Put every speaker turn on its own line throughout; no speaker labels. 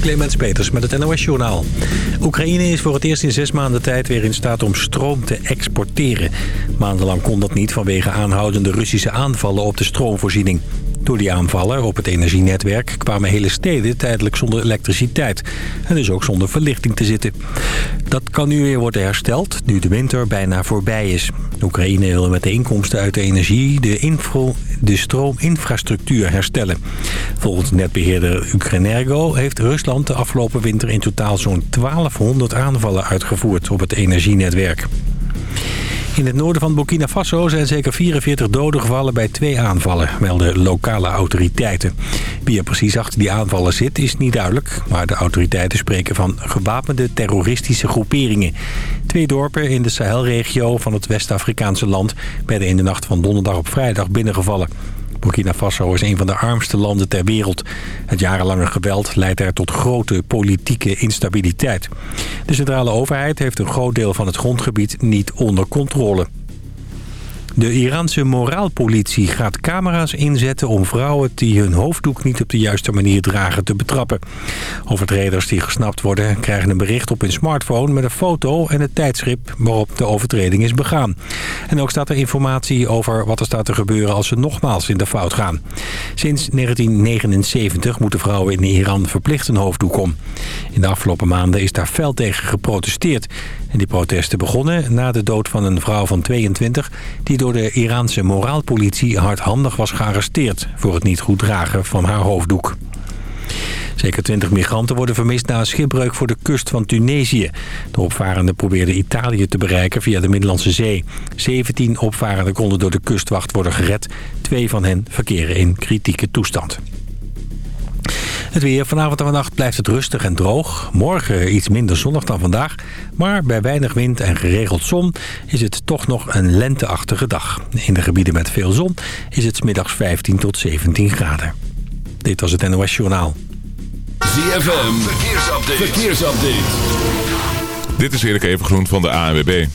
Clemens Peters met het NOS Journaal. Oekraïne is voor het eerst in zes maanden tijd weer in staat om stroom te exporteren. Maandenlang kon dat niet vanwege aanhoudende Russische aanvallen op de stroomvoorziening. Door die aanvallen op het energienetwerk kwamen hele steden tijdelijk zonder elektriciteit. En dus ook zonder verlichting te zitten. Dat kan nu weer worden hersteld, nu de winter bijna voorbij is. Oekraïne wil met de inkomsten uit de energie de, info, de stroominfrastructuur herstellen. Volgens netbeheerder Ukrenergo heeft Rusland de afgelopen winter in totaal zo'n 1200 aanvallen uitgevoerd op het energienetwerk. In het noorden van Burkina Faso zijn zeker 44 doden gevallen bij twee aanvallen, melden lokale autoriteiten. Wie er precies achter die aanvallen zit is niet duidelijk, maar de autoriteiten spreken van gewapende terroristische groeperingen. Twee dorpen in de Sahelregio van het West-Afrikaanse land werden in de nacht van donderdag op vrijdag binnengevallen. Burkina Faso is een van de armste landen ter wereld. Het jarenlange geweld leidt er tot grote politieke instabiliteit. De centrale overheid heeft een groot deel van het grondgebied niet onder controle. De Iraanse moraalpolitie gaat camera's inzetten om vrouwen die hun hoofddoek niet op de juiste manier dragen te betrappen. Overtreders die gesnapt worden krijgen een bericht op hun smartphone met een foto en het tijdschrift waarop de overtreding is begaan. En ook staat er informatie over wat er staat te gebeuren als ze nogmaals in de fout gaan. Sinds 1979 moeten vrouwen in Iran verplicht een hoofddoek om. In de afgelopen maanden is daar fel tegen geprotesteerd. En die protesten begonnen na de dood van een vrouw van 22... die door de Iraanse moraalpolitie hardhandig was gearresteerd... voor het niet goed dragen van haar hoofddoek. Zeker 20 migranten worden vermist na een schipbreuk voor de kust van Tunesië. De opvarenden probeerden Italië te bereiken via de Middellandse Zee. 17 opvarenden konden door de kustwacht worden gered. Twee van hen verkeren in kritieke toestand. Het weer. Vanavond en vannacht blijft het rustig en droog. Morgen iets minder zonnig dan vandaag. Maar bij weinig wind en geregeld zon is het toch nog een lenteachtige dag. In de gebieden met veel zon is het middags 15 tot 17 graden. Dit was het NOS Journaal.
ZFM. Verkeersupdate. Verkeersupdate. Dit is Erik Evengroen van de ANWB.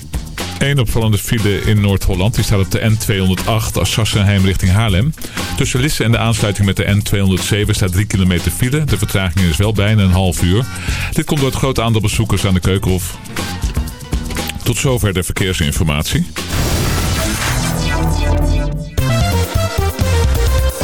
Eén opvallende file in Noord-Holland. Die staat op de N208 Assassenheim richting Haarlem. Tussen Lisse en de aansluiting met de N207 staat 3 kilometer file. De vertraging is wel bijna een half uur. Dit komt door het grote aantal bezoekers aan de Keukenhof. Tot zover de verkeersinformatie.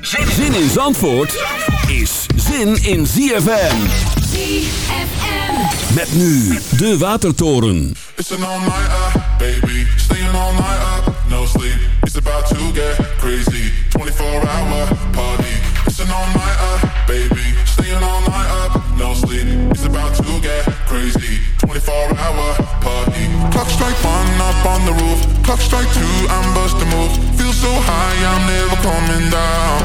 Zin in Zandvoort is zin in ZFM.
ZFM.
Met nu de Watertoren.
It's an all nighter, baby. Staying all night up, no sleep. It's about to get crazy. 24 hour party. It's an all nighter, baby. Staying all night up, no sleep. It's about to get crazy. 24 hour party. Clock strike one up on the roof. Clock strike two, I'm bust a move. Feel so high, I'm never coming down.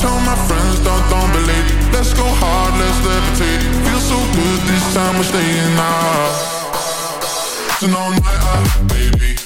Tell my friends, don't, don't believe. Let's go hard, let's levitate. Feel so good this time, we're staying out. It's an all night up, baby.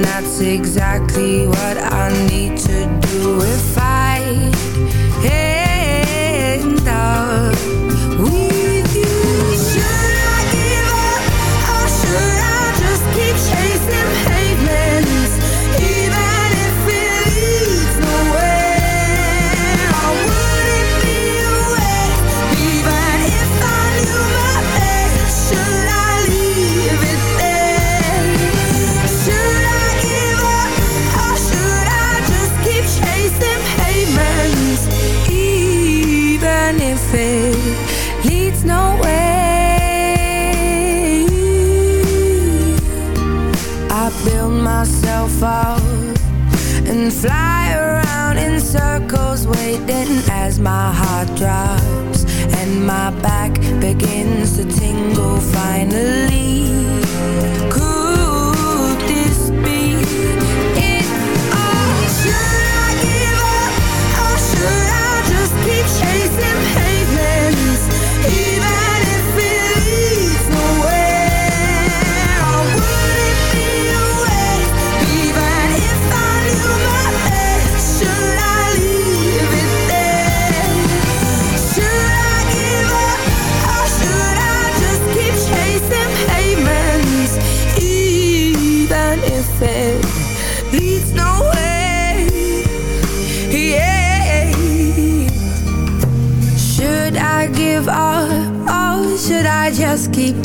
And that's exactly what I need to Finally,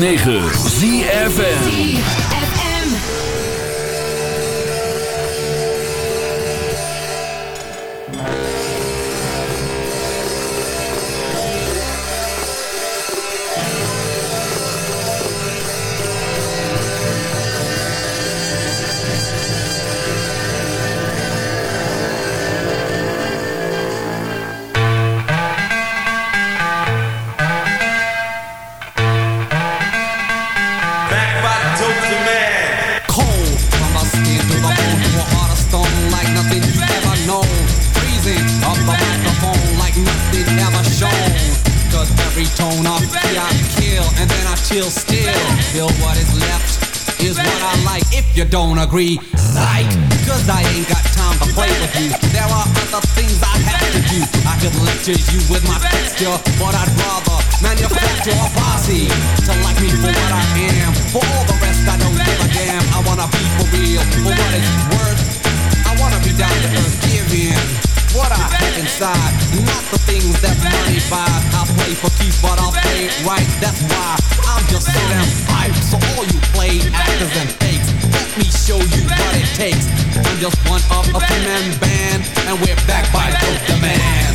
106.9 ZFN
tone I kill and then I chill still. Feel what is left is what I like if you don't agree. Psych, mm. cause I ain't got time to play with you. There are other things I have to do. I could lecture you with my texture, but I'd rather manufacture a posse to like me for what I am. For all the rest, I don't give a damn. I wanna be for real, for what it's worth. I wanna be down to earth, give in. What I have inside, not the things that money buys. I play for keeps, but I'll play right. That's why I'm just so damn hype. So all you play actors and fakes, let me show you what it takes. I'm just one of a three-man band, and we're backed by Dope Demand.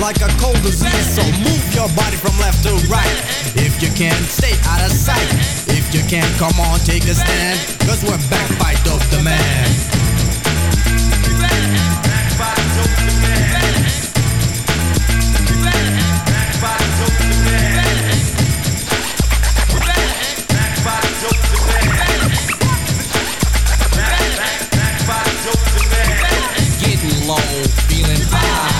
like a cold disease. So move your body from left to right. If you can, stay out of sight. If you can, come on, take a stand. Cause we're back by Dope Demand. Getting low, feeling high,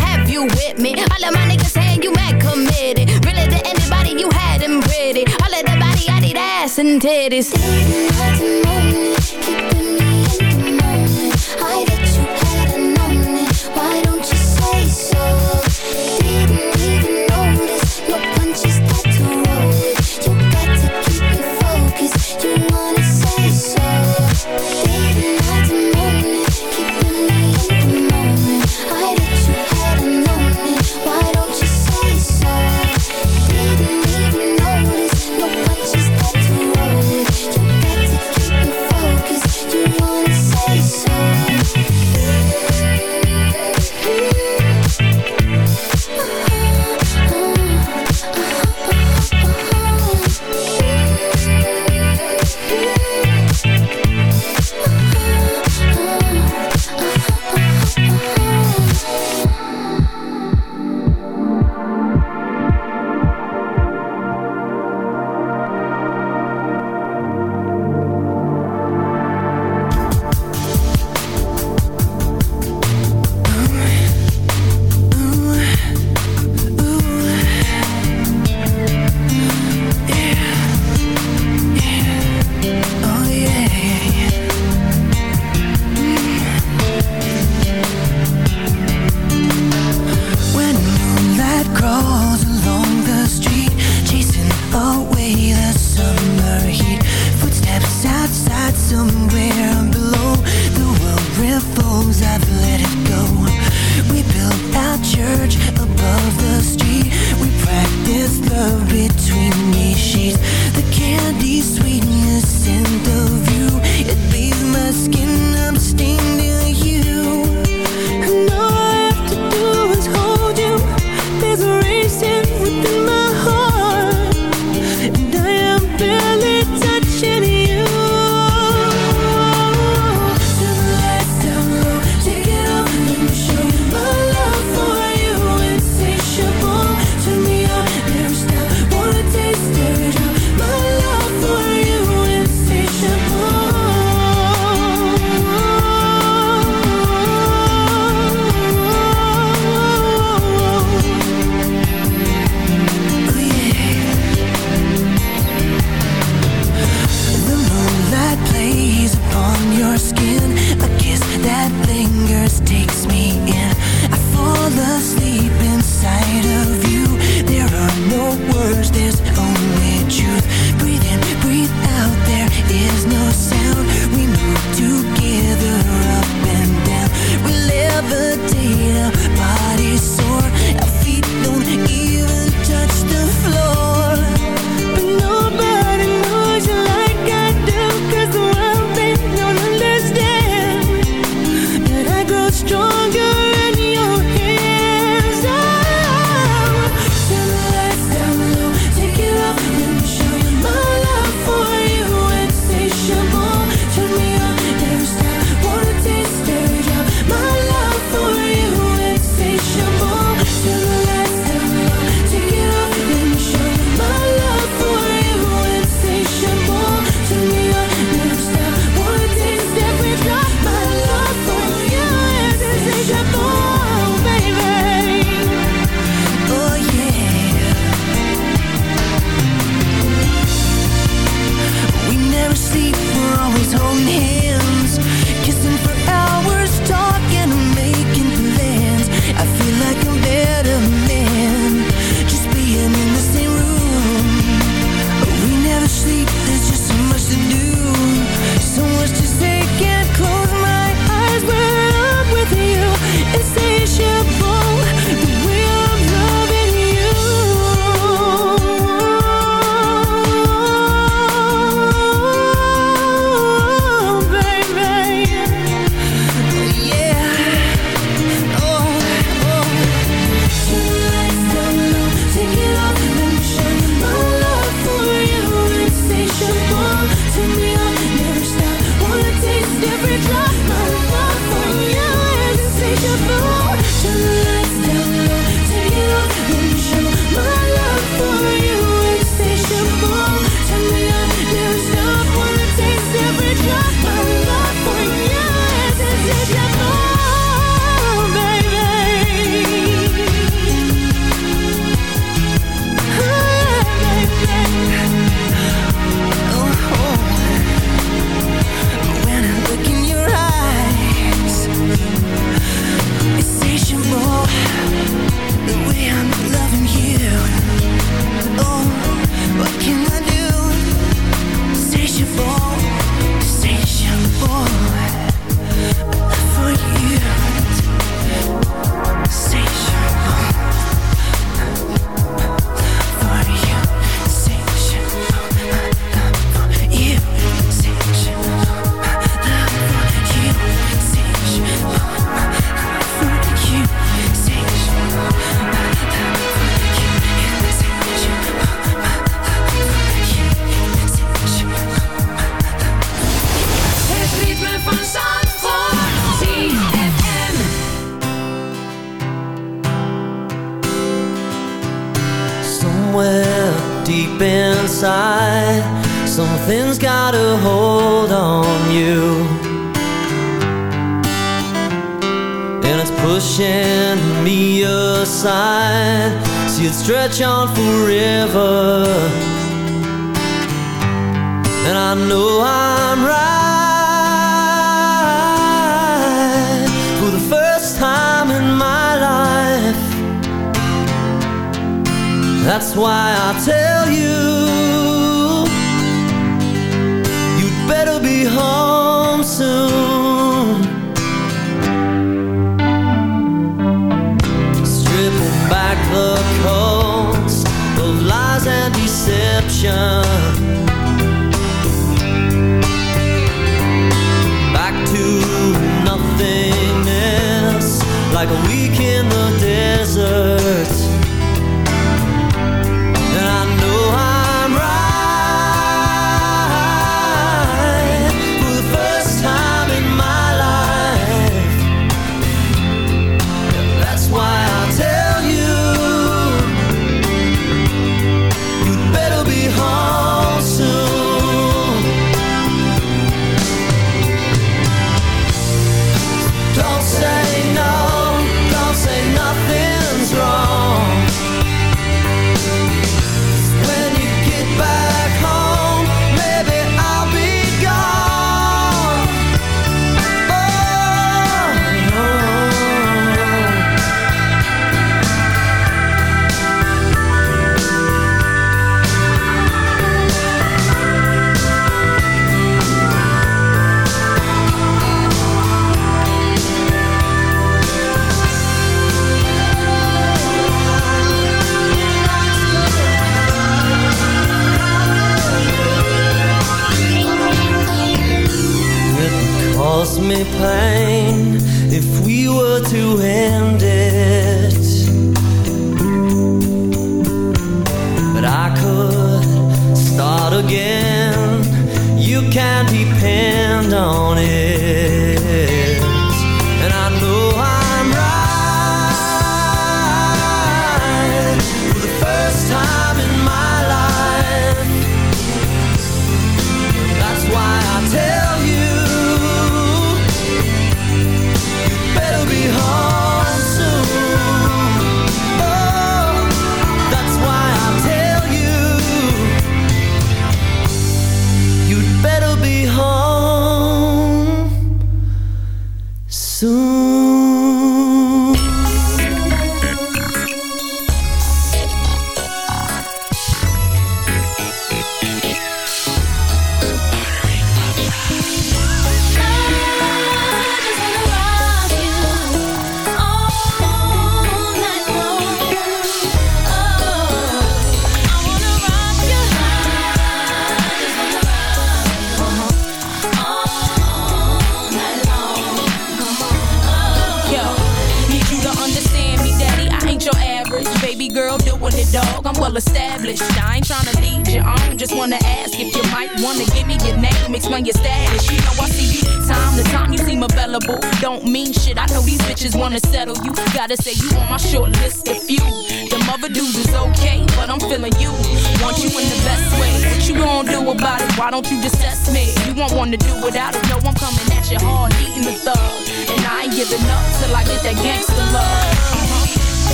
you with me. All of my niggas saying you mad committed. Really to anybody, you had them pretty. All of the body, I need ass and titties.
Didn't like the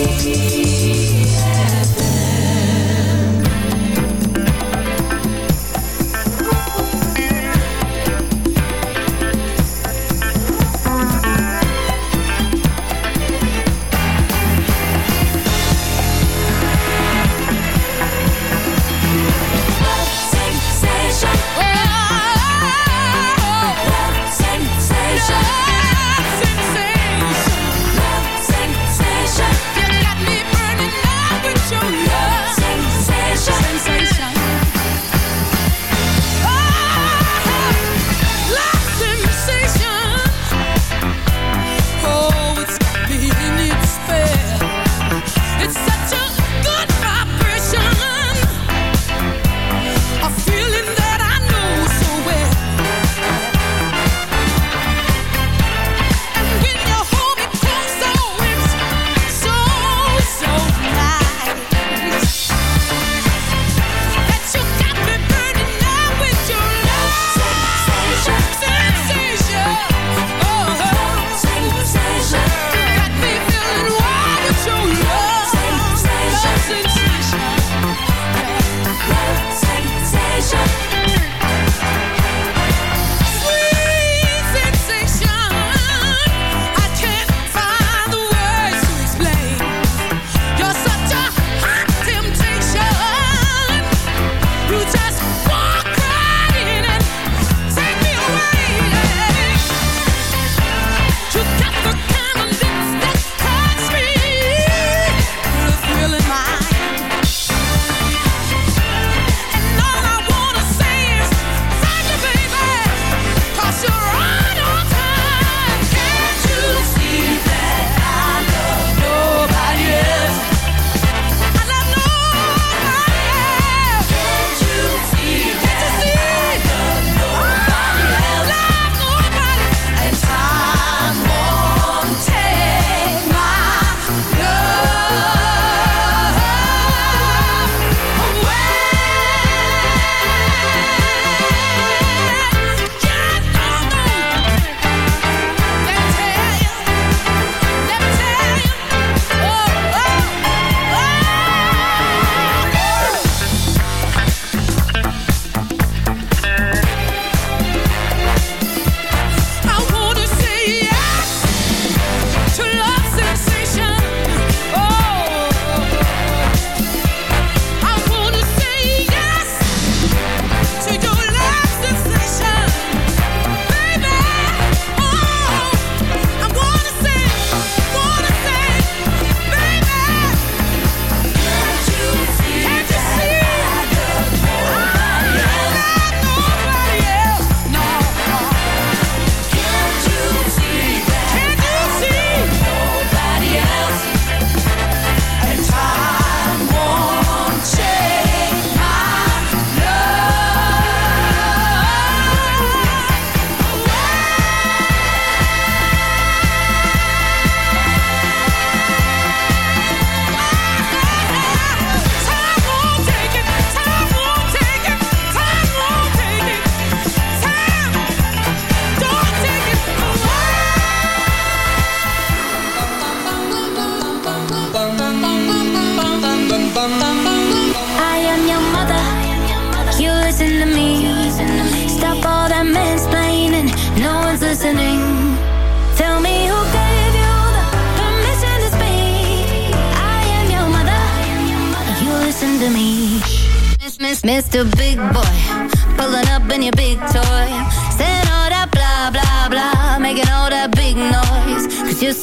Música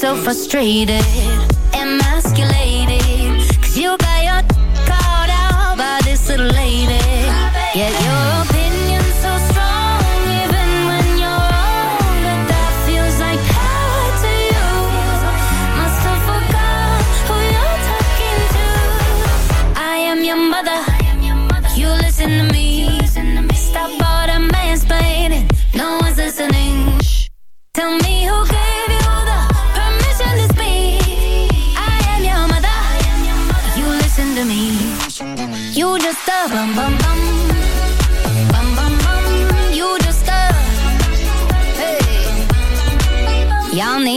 so frustrated,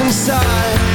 inside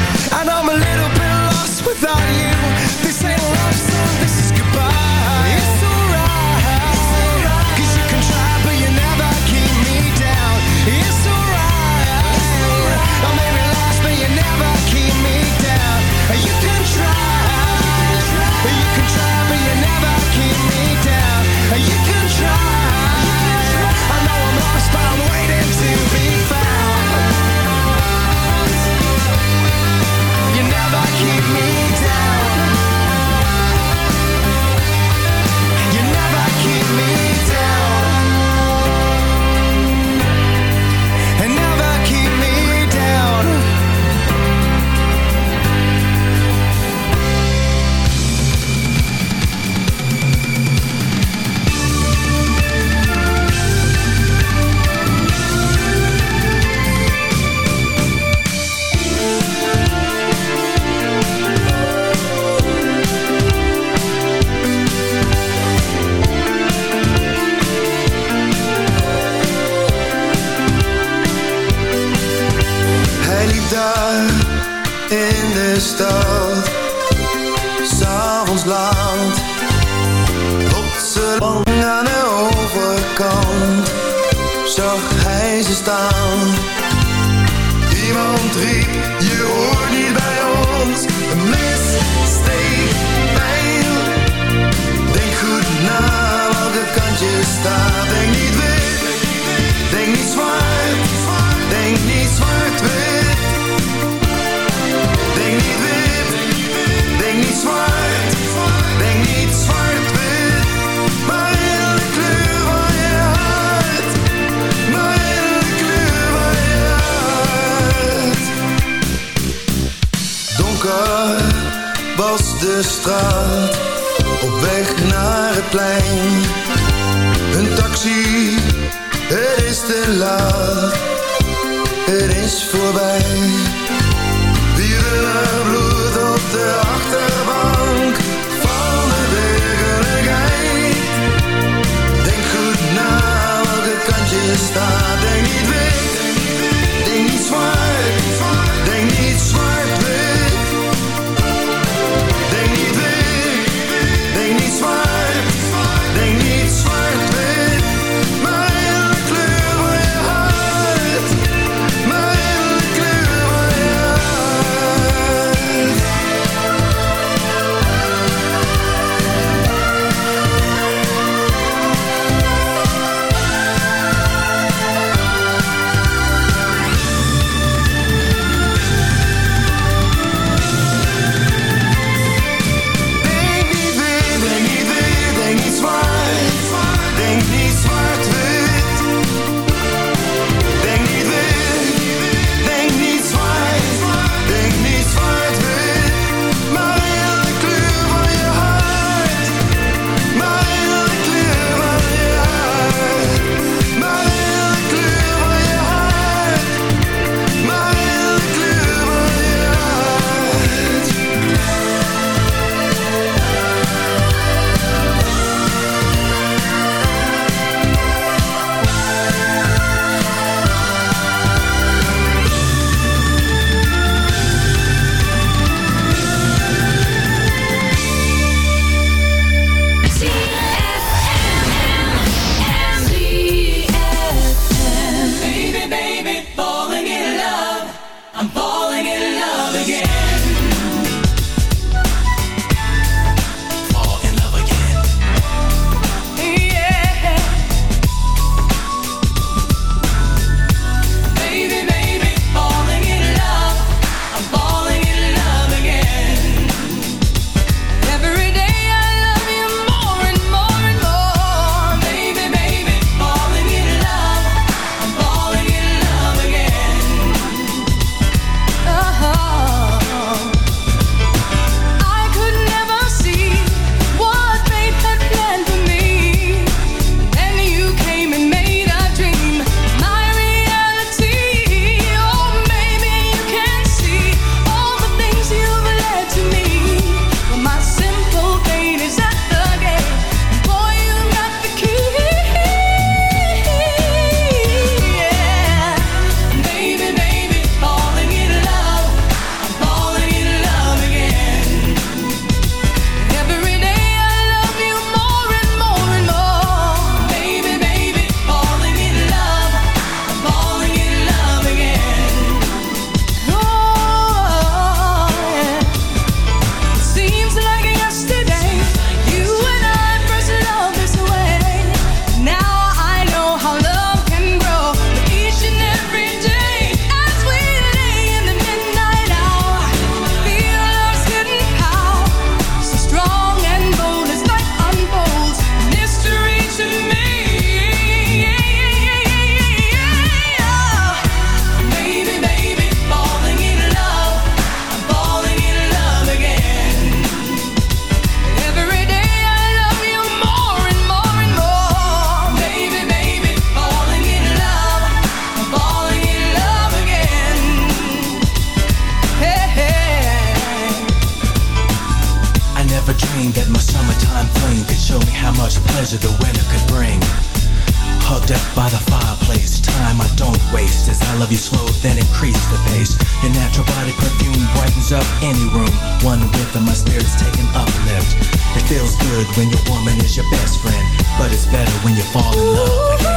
fall in love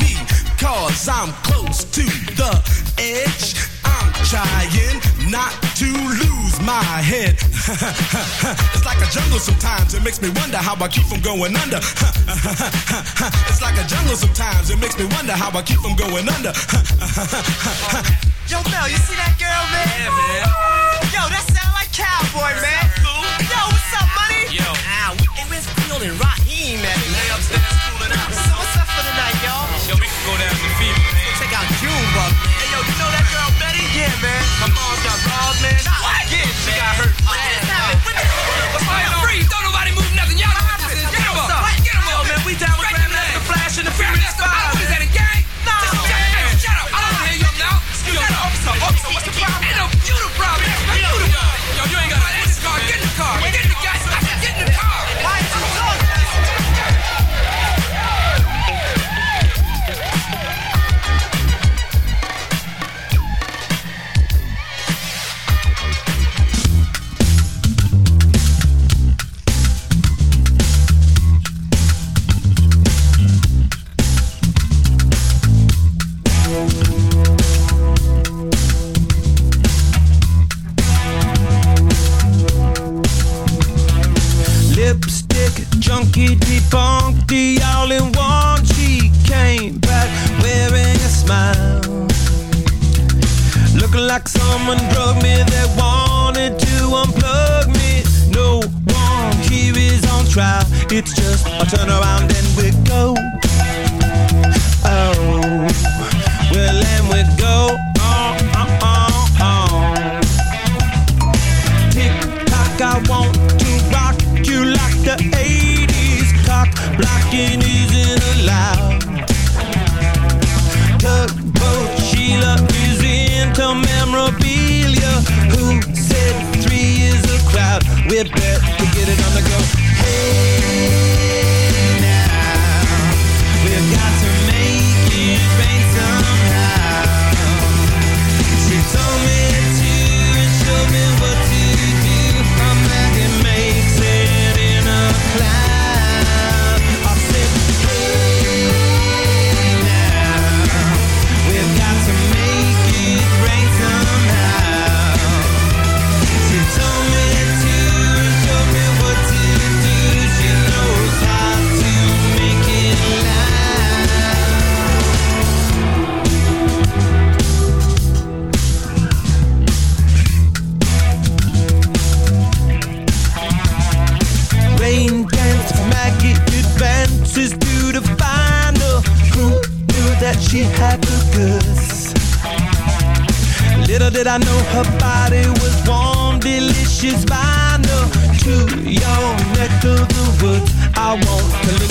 me, cause I'm close to the edge. I'm trying not to lose my head. it's like a jungle sometimes. It makes me wonder how I keep from going under. it's like a jungle sometimes. It makes me wonder how I keep from going under.
Yo, Mel, you see that girl, man? Yeah, man. Yo, that sound like cowboy, man. Yo, what's up, money? Yo. Ah, we, hey, where's Field and Raheem at? They upstairs cooling out. So Yo, we can go down to the fever, man. Check out Junebug. Hey, yo, you know that girl Betty? Yeah, man. My mom's got balls, man. What? Yeah, she got hurt. What just happened? What What's going on? Free, don't nobody move nothing. Y'all know what this is. Get 'em up. Get 'em up. Yo, man, we down with Grandmaster the Flash and the Furious Five. What is that, a gang? No. Hey, shut up. I don't wanna hear you up now. Excuse me. Officer, officer, what's the problem? Ain't no you the problem. You the problem. Yo, you ain't got to car. Get in the car. Get in the gas. I said, get in
delicious vinyl. To your neck of the woods, I want to look